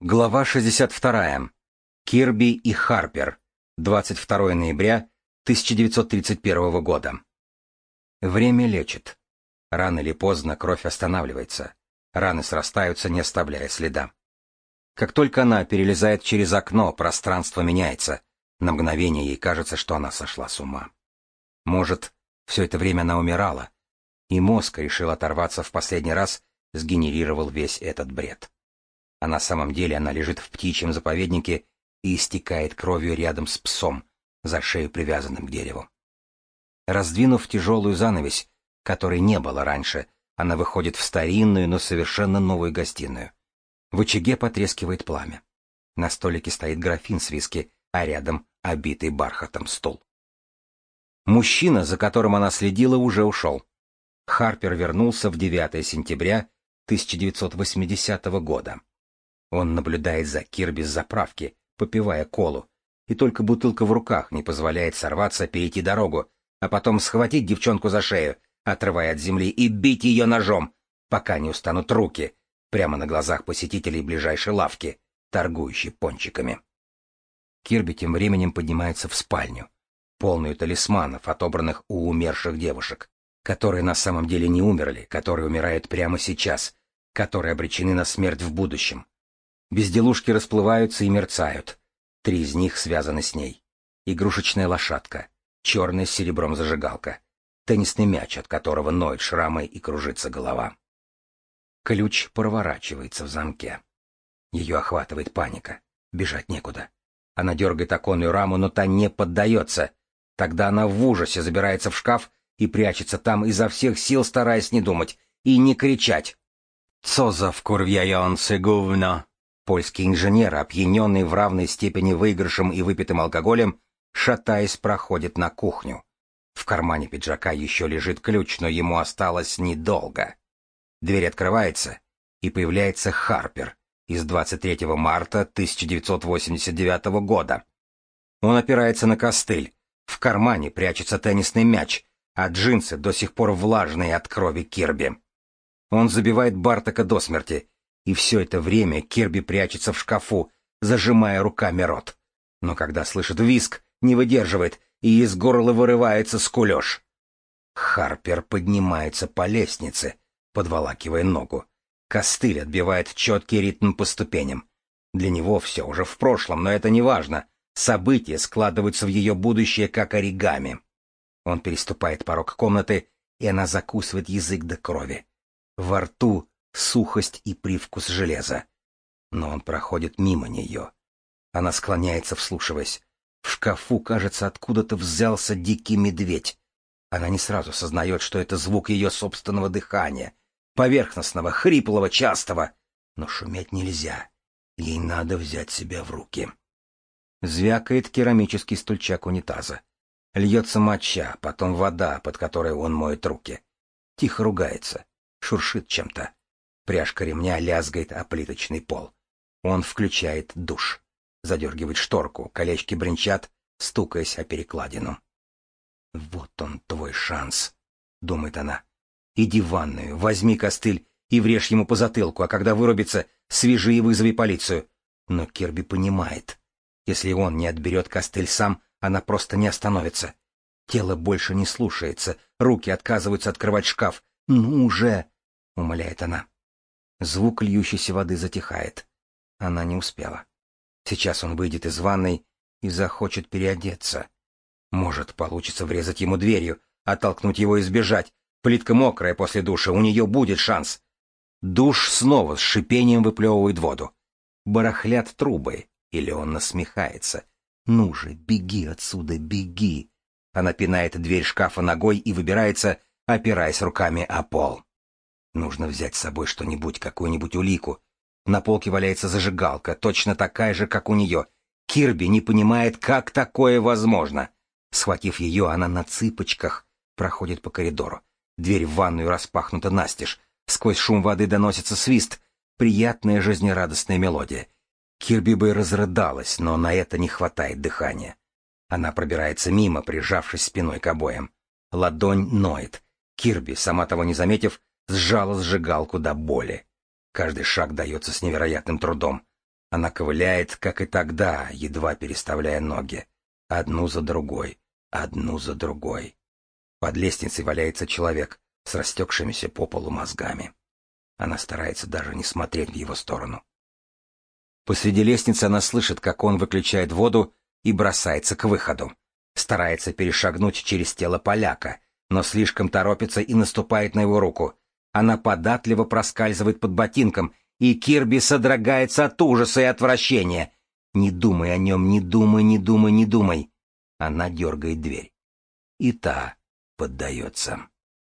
Глава 62. Кирби и Харпер. 22 ноября 1931 года. Время лечит. Рано или поздно кровь останавливается. Раны срастаются, не оставляя следа. Как только она перелезает через окно, пространство меняется. На мгновение ей кажется, что она сошла с ума. Может, все это время она умирала, и мозг решил оторваться в последний раз, сгенерировал весь этот бред а на самом деле она лежит в птичьем заповеднике и истекает кровью рядом с псом, за шею привязанным к дереву. Раздвинув тяжелую занавесь, которой не было раньше, она выходит в старинную, но совершенно новую гостиную. В очаге потрескивает пламя. На столике стоит графин с виски, а рядом обитый бархатом стол. Мужчина, за которым она следила, уже ушел. Харпер вернулся в 9 сентября 1980 года. Он наблюдает за Кирби с заправки, попивая колу, и только бутылка в руках не позволяет сорваться, перейти дорогу, а потом схватить девчонку за шею, отрывая от земли, и бить ее ножом, пока не устанут руки, прямо на глазах посетителей ближайшей лавки, торгующей пончиками. Кирби тем временем поднимается в спальню, полную талисманов, отобранных у умерших девушек, которые на самом деле не умерли, которые умирают прямо сейчас, которые обречены на смерть в будущем. Безделушки расплываются и мерцают. Три из них связаны с ней. Игрушечная лошадка, черная с серебром зажигалка, теннисный мяч, от которого ноет шрамы и кружится голова. Ключ проворачивается в замке. Ее охватывает паника. Бежать некуда. Она дергает оконную раму, но та не поддается. Тогда она в ужасе забирается в шкаф и прячется там изо всех сил, стараясь не думать и не кричать. «Цоза вкурвяйонцы говно!» Польский инженер, опьяненный в равной степени выигрышем и выпитым алкоголем, шатаясь, проходит на кухню. В кармане пиджака еще лежит ключ, но ему осталось недолго. Дверь открывается, и появляется Харпер из 23 марта 1989 года. Он опирается на костыль. В кармане прячется теннисный мяч, а джинсы до сих пор влажные от крови Кирби. Он забивает Бартака до смерти и все это время Кирби прячется в шкафу, зажимая руками рот. Но когда слышит виск, не выдерживает, и из горла вырывается скулеж. Харпер поднимается по лестнице, подволакивая ногу. Костыль отбивает четкий ритм по ступеням. Для него все уже в прошлом, но это не важно. События складываются в ее будущее, как оригами. Он переступает порог комнаты, и она закусывает язык до крови. Во рту сухость и привкус железа. Но он проходит мимо нее. Она склоняется, вслушиваясь. В шкафу, кажется, откуда-то взялся дикий медведь. Она не сразу сознает, что это звук ее собственного дыхания, поверхностного, хриплого, частого. Но шуметь нельзя. Ей надо взять себя в руки. Звякает керамический стульчак унитаза. Льется моча, потом вода, под которой он моет руки. Тихо ругается, шуршит чем-то. Пряжка ремня лязгает о плиточный пол. Он включает душ. Задергивает шторку, колечки бренчат, стукаясь о перекладину. «Вот он, твой шанс», — думает она. «Иди в ванную, возьми костыль и врежь ему по затылку, а когда вырубится, свяжи и вызови полицию». Но Кирби понимает. Если он не отберет костыль сам, она просто не остановится. Тело больше не слушается, руки отказываются открывать шкаф. «Ну уже!» — умоляет она. Звук льющейся воды затихает. Она не успела. Сейчас он выйдет из ванной и захочет переодеться. Может, получится врезать ему дверью, оттолкнуть его и сбежать. Плитка мокрая после душа, у нее будет шанс. Душ снова с шипением выплевывает воду. Барахлят трубы, или он насмехается. «Ну же, беги отсюда, беги!» Она пинает дверь шкафа ногой и выбирается, опираясь руками о пол. Нужно взять с собой что-нибудь, какую-нибудь улику. На полке валяется зажигалка, точно такая же, как у нее. Кирби не понимает, как такое возможно. Схватив ее, она на цыпочках проходит по коридору. Дверь в ванную распахнута настежь. Сквозь шум воды доносится свист. Приятная жизнерадостная мелодия. Кирби бы разрыдалась, но на это не хватает дыхания. Она пробирается мимо, прижавшись спиной к обоям. Ладонь ноет. Кирби, сама того не заметив, сжала сжигалку до боли. Каждый шаг дается с невероятным трудом. Она ковыляет, как и тогда, едва переставляя ноги. Одну за другой, одну за другой. Под лестницей валяется человек с растекшимися по полу мозгами. Она старается даже не смотреть в его сторону. Посреди лестницы она слышит, как он выключает воду и бросается к выходу. Старается перешагнуть через тело поляка, но слишком торопится и наступает на его руку. Она податливо проскальзывает под ботинком, и Кирби содрогается от ужаса и отвращения. Не думай о нем, не думай, не думай, не думай. Она дергает дверь. И та поддается.